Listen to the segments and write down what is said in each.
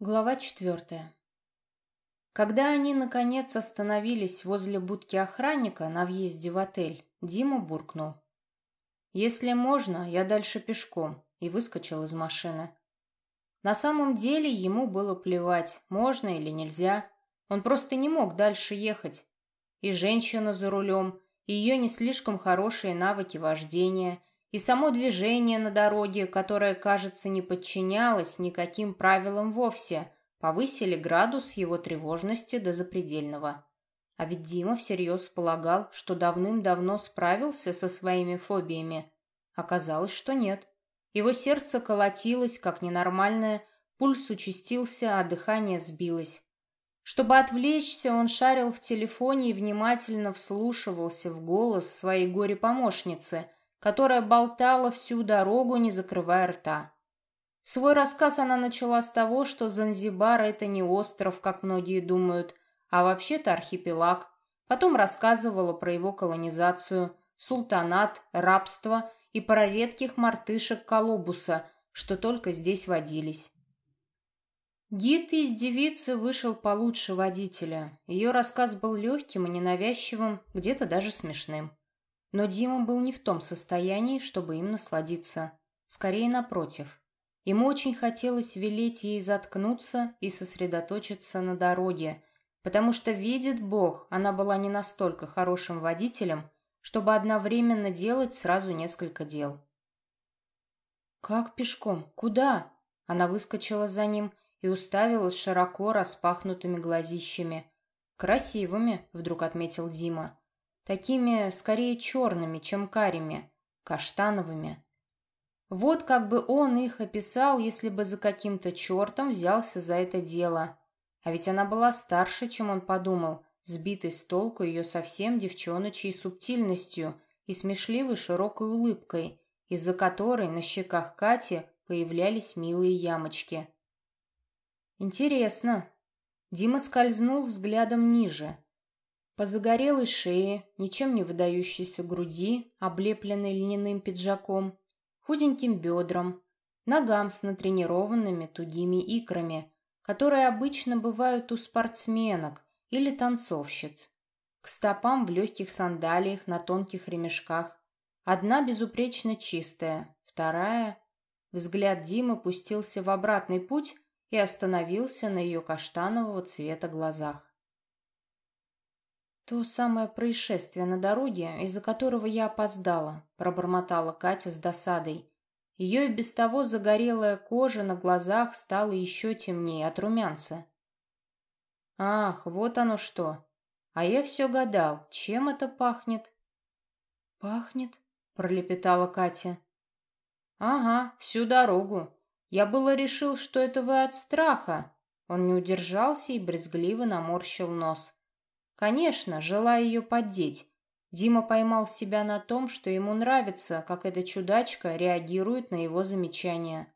Глава четвертая. Когда они, наконец, остановились возле будки охранника на въезде в отель, Дима буркнул. «Если можно, я дальше пешком», и выскочил из машины. На самом деле ему было плевать, можно или нельзя. Он просто не мог дальше ехать. И женщина за рулем, и ее не слишком хорошие навыки вождения – и само движение на дороге, которое, кажется, не подчинялось никаким правилам вовсе, повысили градус его тревожности до запредельного. А ведь Дима всерьез полагал, что давным-давно справился со своими фобиями. Оказалось, что нет. Его сердце колотилось, как ненормальное, пульс участился, а дыхание сбилось. Чтобы отвлечься, он шарил в телефоне и внимательно вслушивался в голос своей горе-помощницы – которая болтала всю дорогу, не закрывая рта. Свой рассказ она начала с того, что Занзибар — это не остров, как многие думают, а вообще-то архипелаг. Потом рассказывала про его колонизацию, султанат, рабство и про редких мартышек Колобуса, что только здесь водились. Гид из девицы вышел получше водителя. Ее рассказ был легким и ненавязчивым, где-то даже смешным. Но Дима был не в том состоянии, чтобы им насладиться. Скорее, напротив. Ему очень хотелось велеть ей заткнуться и сосредоточиться на дороге, потому что, видит Бог, она была не настолько хорошим водителем, чтобы одновременно делать сразу несколько дел. «Как пешком? Куда?» Она выскочила за ним и уставилась широко распахнутыми глазищами. «Красивыми», — вдруг отметил Дима такими скорее черными, чем карими, каштановыми. Вот как бы он их описал, если бы за каким-то чертом взялся за это дело. А ведь она была старше, чем он подумал, сбитый с толку ее совсем девчоночей субтильностью и смешливой широкой улыбкой, из-за которой на щеках Кати появлялись милые ямочки. Интересно. Дима скользнул взглядом ниже, по загорелой шее, ничем не выдающейся груди, облепленной льняным пиджаком, худеньким бедрам, ногам с натренированными тугими икрами, которые обычно бывают у спортсменок или танцовщиц, к стопам в легких сандалиях на тонких ремешках. Одна безупречно чистая, вторая... Взгляд Димы пустился в обратный путь и остановился на ее каштанового цвета глазах. «То самое происшествие на дороге, из-за которого я опоздала», — пробормотала Катя с досадой. Ее и без того загорелая кожа на глазах стала еще темнее от румянца. «Ах, вот оно что! А я все гадал, чем это пахнет?» «Пахнет?» — пролепетала Катя. «Ага, всю дорогу. Я было решил, что это вы от страха». Он не удержался и брезгливо наморщил нос. Конечно, желая ее поддеть. Дима поймал себя на том, что ему нравится, как эта чудачка реагирует на его замечания.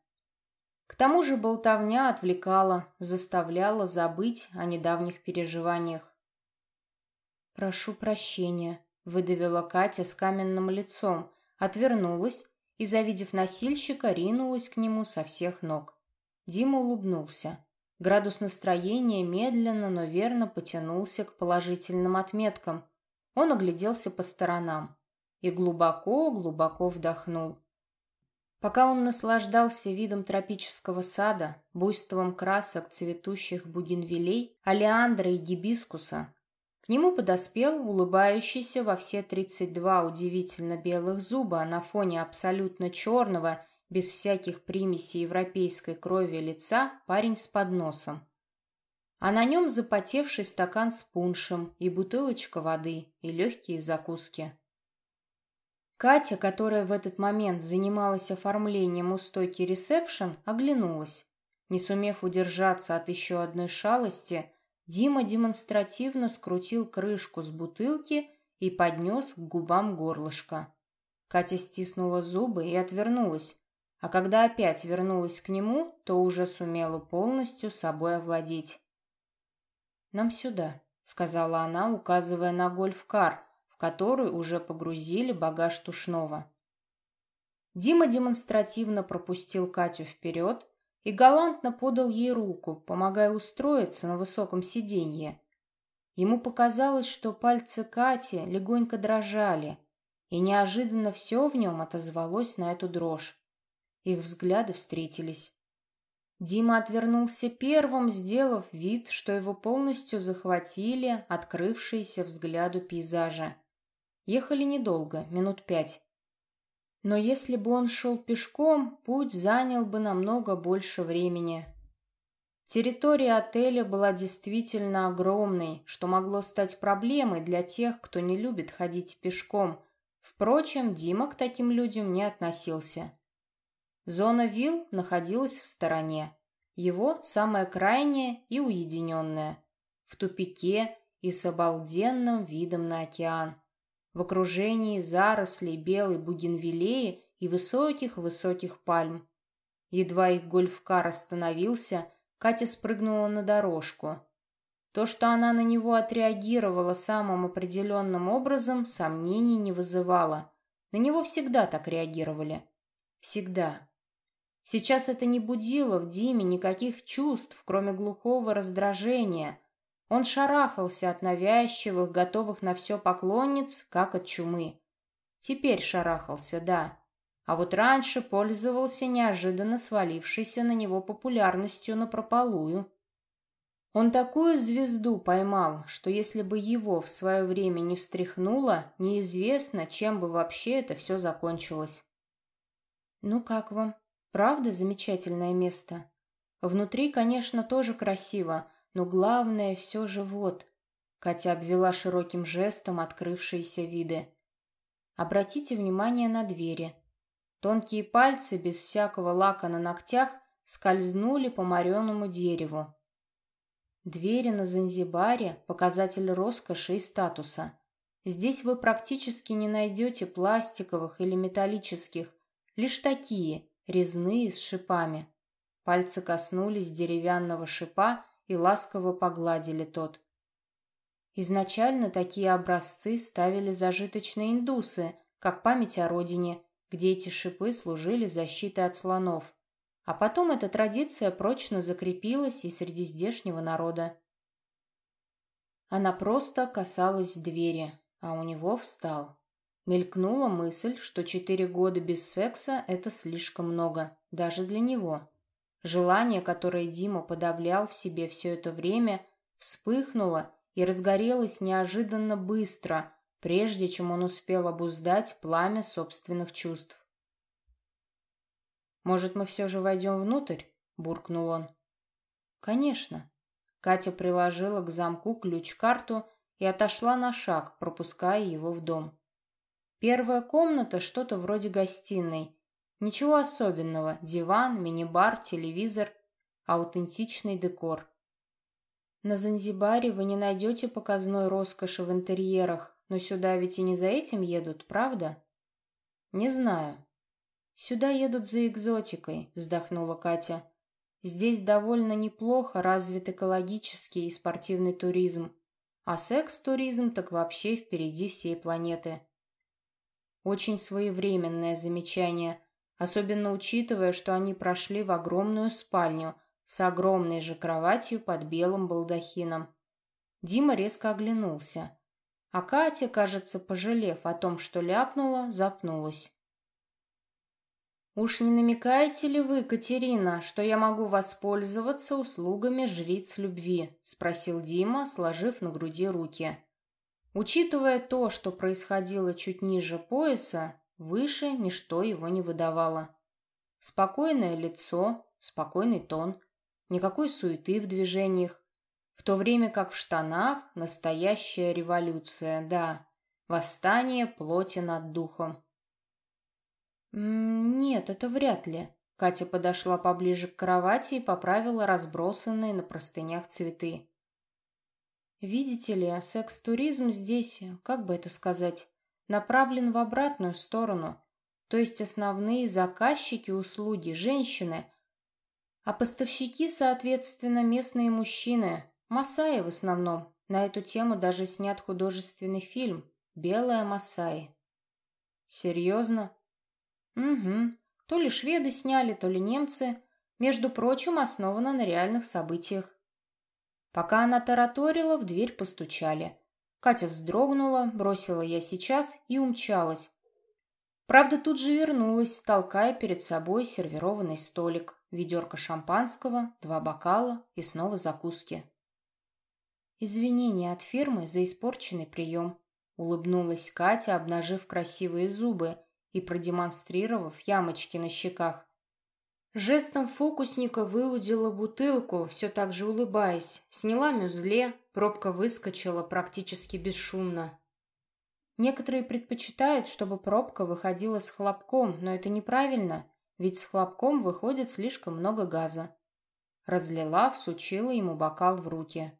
К тому же болтовня отвлекала, заставляла забыть о недавних переживаниях. «Прошу прощения», — выдавила Катя с каменным лицом, отвернулась и, завидев носильщика, ринулась к нему со всех ног. Дима улыбнулся. Градус настроения медленно, но верно потянулся к положительным отметкам. Он огляделся по сторонам и глубоко-глубоко вдохнул. Пока он наслаждался видом тропического сада, буйством красок цветущих бугенвилей, алиандра и гибискуса, к нему подоспел улыбающийся во все тридцать два удивительно белых зуба на фоне абсолютно черного без всяких примесей европейской крови лица парень с подносом. А на нем запотевший стакан с пуншем и бутылочка воды и легкие закуски. Катя, которая в этот момент занималась оформлением у стойки ресепшн, оглянулась. Не сумев удержаться от еще одной шалости, Дима демонстративно скрутил крышку с бутылки и поднес к губам горлышко. Катя стиснула зубы и отвернулась, а когда опять вернулась к нему, то уже сумела полностью собой овладеть. «Нам сюда», — сказала она, указывая на гольф-кар, в который уже погрузили багаж Тушнова. Дима демонстративно пропустил Катю вперед и галантно подал ей руку, помогая устроиться на высоком сиденье. Ему показалось, что пальцы Кати легонько дрожали, и неожиданно все в нем отозвалось на эту дрожь. Их взгляды встретились. Дима отвернулся первым, сделав вид, что его полностью захватили открывшиеся взгляду пейзажа. Ехали недолго, минут пять. Но если бы он шел пешком, путь занял бы намного больше времени. Территория отеля была действительно огромной, что могло стать проблемой для тех, кто не любит ходить пешком. Впрочем, Дима к таким людям не относился. Зона вилл находилась в стороне. Его самая крайняя и уединенная. В тупике и с обалденным видом на океан в окружении зарослей белой бугенвиллеи и высоких-высоких пальм. Едва их гольфкар остановился, Катя спрыгнула на дорожку. То, что она на него отреагировала самым определенным образом, сомнений не вызывало. На него всегда так реагировали. Всегда. Сейчас это не будило в Диме никаких чувств, кроме глухого раздражения, он шарахался от навязчивых, готовых на все поклонниц, как от чумы. Теперь шарахался, да. А вот раньше пользовался неожиданно свалившейся на него популярностью напропалую. Он такую звезду поймал, что если бы его в свое время не встряхнуло, неизвестно, чем бы вообще это все закончилось. «Ну как вам? Правда замечательное место? Внутри, конечно, тоже красиво, но главное все же вот. Катя обвела широким жестом открывшиеся виды. Обратите внимание на двери. Тонкие пальцы, без всякого лака на ногтях, скользнули по мореному дереву. Двери на Занзибаре – показатель роскоши и статуса. Здесь вы практически не найдете пластиковых или металлических, лишь такие, резные, с шипами. Пальцы коснулись деревянного шипа и ласково погладили тот. Изначально такие образцы ставили зажиточные индусы, как память о родине, где эти шипы служили защитой от слонов. А потом эта традиция прочно закрепилась и среди здешнего народа. Она просто касалась двери, а у него встал. Мелькнула мысль, что четыре года без секса – это слишком много, даже для него. Желание, которое Дима подавлял в себе все это время, вспыхнуло и разгорелось неожиданно быстро, прежде чем он успел обуздать пламя собственных чувств. «Может, мы все же войдем внутрь?» – буркнул он. «Конечно». Катя приложила к замку ключ-карту и отошла на шаг, пропуская его в дом. Первая комната что-то вроде гостиной, Ничего особенного. Диван, мини-бар, телевизор, аутентичный декор. На Занзибаре вы не найдете показной роскоши в интерьерах, но сюда ведь и не за этим едут, правда? Не знаю. Сюда едут за экзотикой, вздохнула Катя. Здесь довольно неплохо развит экологический и спортивный туризм, а секс-туризм так вообще впереди всей планеты. Очень своевременное замечание, особенно учитывая, что они прошли в огромную спальню с огромной же кроватью под белым балдахином. Дима резко оглянулся, а Катя, кажется, пожалев о том, что ляпнула, запнулась. «Уж не намекаете ли вы, Катерина, что я могу воспользоваться услугами жриц любви?» — спросил Дима, сложив на груди руки. Учитывая то, что происходило чуть ниже пояса, Выше ничто его не выдавало. Спокойное лицо, спокойный тон, никакой суеты в движениях, в то время как в штанах настоящая революция, да, восстание плоти над духом. «Нет, это вряд ли». Катя подошла поближе к кровати и поправила разбросанные на простынях цветы. «Видите ли, секс-туризм здесь, как бы это сказать, направлен в обратную сторону, то есть основные заказчики услуги – женщины, а поставщики, соответственно, местные мужчины, масаи в основном. На эту тему даже снят художественный фильм «Белая масаи». Серьезно? Угу. То ли шведы сняли, то ли немцы. Между прочим, основана на реальных событиях. Пока она тараторила, в дверь постучали. Катя вздрогнула, бросила я сейчас и умчалась. Правда, тут же вернулась, толкая перед собой сервированный столик, ведерко шампанского, два бокала и снова закуски. Извинения от фирмы за испорченный прием. Улыбнулась Катя, обнажив красивые зубы и продемонстрировав ямочки на щеках. Жестом фокусника выудила бутылку, все так же улыбаясь, сняла мюзле, пробка выскочила практически бесшумно. Некоторые предпочитают, чтобы пробка выходила с хлопком, но это неправильно, ведь с хлопком выходит слишком много газа. Разлила, всучила ему бокал в руки.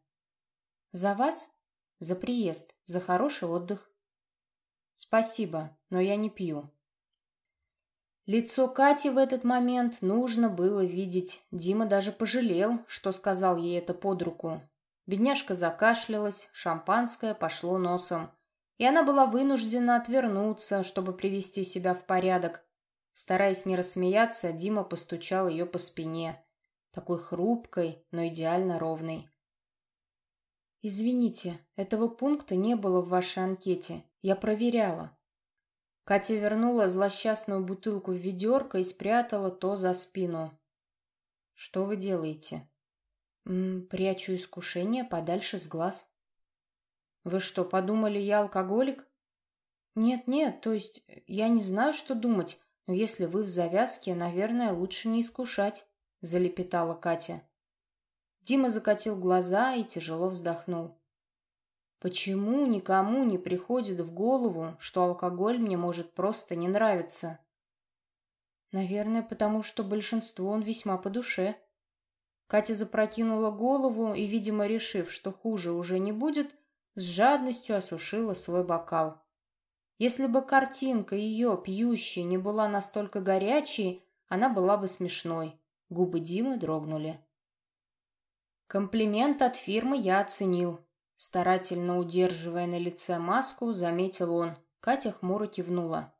«За вас? За приезд, за хороший отдых». «Спасибо, но я не пью», Лицо Кати в этот момент нужно было видеть. Дима даже пожалел, что сказал ей это под руку. Бедняжка закашлялась, шампанское пошло носом. И она была вынуждена отвернуться, чтобы привести себя в порядок. Стараясь не рассмеяться, Дима постучал ее по спине. Такой хрупкой, но идеально ровной. «Извините, этого пункта не было в вашей анкете. Я проверяла. Катя вернула злосчастную бутылку в ведерко и спрятала то за спину. «Что вы делаете?» М -м, «Прячу искушение подальше с глаз». «Вы что, подумали, я алкоголик?» «Нет-нет, то есть я не знаю, что думать, но если вы в завязке, наверное, лучше не искушать», — залепетала Катя. Дима закатил глаза и тяжело вздохнул. Почему никому не приходит в голову, что алкоголь мне может просто не нравиться? Наверное, потому что большинству он весьма по душе. Катя запрокинула голову и, видимо, решив, что хуже уже не будет, с жадностью осушила свой бокал. Если бы картинка ее, пьющей, не была настолько горячей, она была бы смешной. Губы Димы дрогнули. Комплимент от фирмы я оценил. Старательно удерживая на лице маску, заметил он. Катя хмуро кивнула.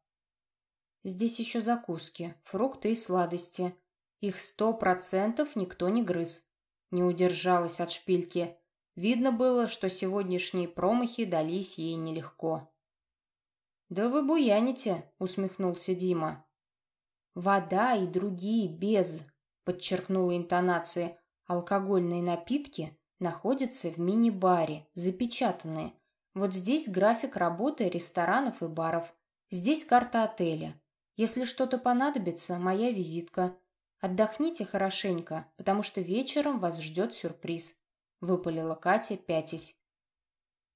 «Здесь еще закуски, фрукты и сладости. Их сто процентов никто не грыз». Не удержалась от шпильки. Видно было, что сегодняшние промахи дались ей нелегко. «Да вы буяните», — усмехнулся Дима. «Вода и другие без», — подчеркнула интонация, — «алкогольные напитки находятся в мини-баре, запечатанные. Вот здесь график работы ресторанов и баров. Здесь карта отеля. Если что-то понадобится, моя визитка. Отдохните хорошенько, потому что вечером вас ждет сюрприз», — выпалила Катя, пятясь.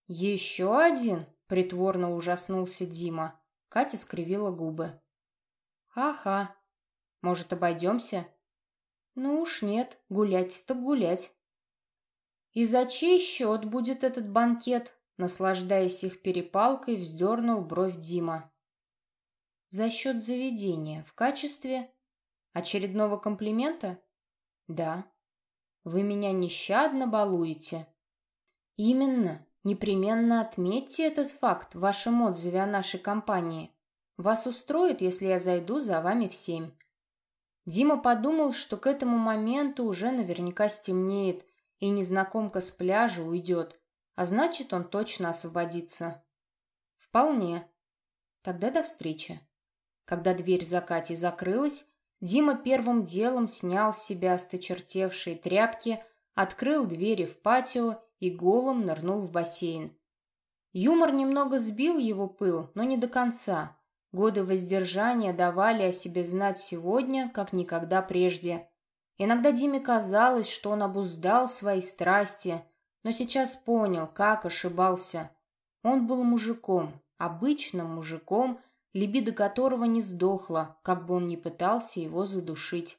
«Еще один?» — притворно ужаснулся Дима. Катя скривила губы. «Ха-ха. Может, обойдемся?» «Ну уж нет, гулять так гулять». «И за чей счет будет этот банкет?» Наслаждаясь их перепалкой, вздернул бровь Дима. «За счет заведения. В качестве очередного комплимента?» «Да». «Вы меня нещадно балуете». «Именно. Непременно отметьте этот факт в вашем отзыве о нашей компании. Вас устроит, если я зайду за вами в семь?» Дима подумал, что к этому моменту уже наверняка стемнеет, и незнакомка с пляжа уйдет, а значит, он точно освободится. Вполне. Тогда до встречи. Когда дверь за Катей закрылась, Дима первым делом снял с себя осточертевшие тряпки, открыл двери в патио и голым нырнул в бассейн. Юмор немного сбил его пыл, но не до конца. Годы воздержания давали о себе знать сегодня, как никогда прежде. Иногда Диме казалось, что он обуздал свои страсти, но сейчас понял, как ошибался. Он был мужиком, обычным мужиком, либидо которого не сдохло, как бы он ни пытался его задушить.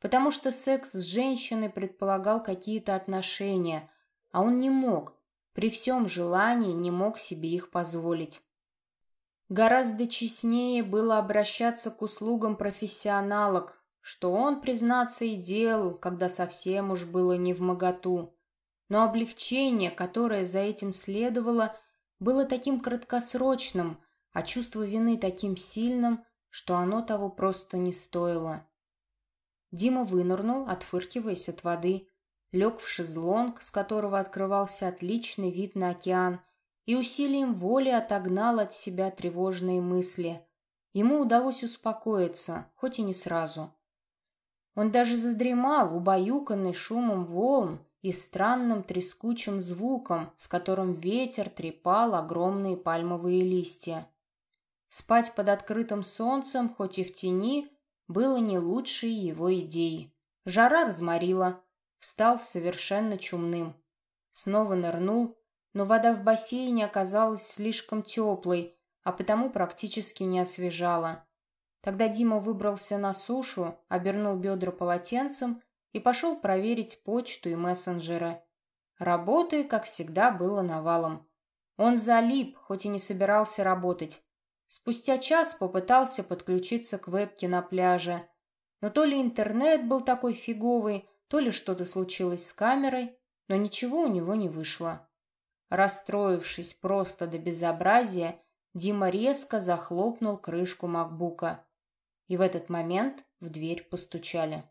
Потому что секс с женщиной предполагал какие-то отношения, а он не мог, при всем желании не мог себе их позволить. Гораздо честнее было обращаться к услугам профессионалок, что он, признаться, и делал, когда совсем уж было не в моготу. Но облегчение, которое за этим следовало, было таким краткосрочным, а чувство вины таким сильным, что оно того просто не стоило. Дима вынырнул, отфыркиваясь от воды, лег в шезлонг, с которого открывался отличный вид на океан, и усилием воли отогнал от себя тревожные мысли. Ему удалось успокоиться, хоть и не сразу. Он даже задремал, убаюканный шумом волн и странным трескучим звуком, с которым ветер трепал огромные пальмовые листья. Спать под открытым солнцем, хоть и в тени, было не лучшей его идеей. Жара разморила. Встал совершенно чумным. Снова нырнул, но вода в бассейне оказалась слишком теплой, а потому практически не освежала. Тогда Дима выбрался на сушу, обернул бедра полотенцем и пошел проверить почту и мессенджеры. Работы, как всегда, было навалом. Он залип, хоть и не собирался работать. Спустя час попытался подключиться к вебке на пляже. Но то ли интернет был такой фиговый, то ли что-то случилось с камерой, но ничего у него не вышло. Расстроившись просто до безобразия, Дима резко захлопнул крышку макбука. И в этот момент в дверь постучали.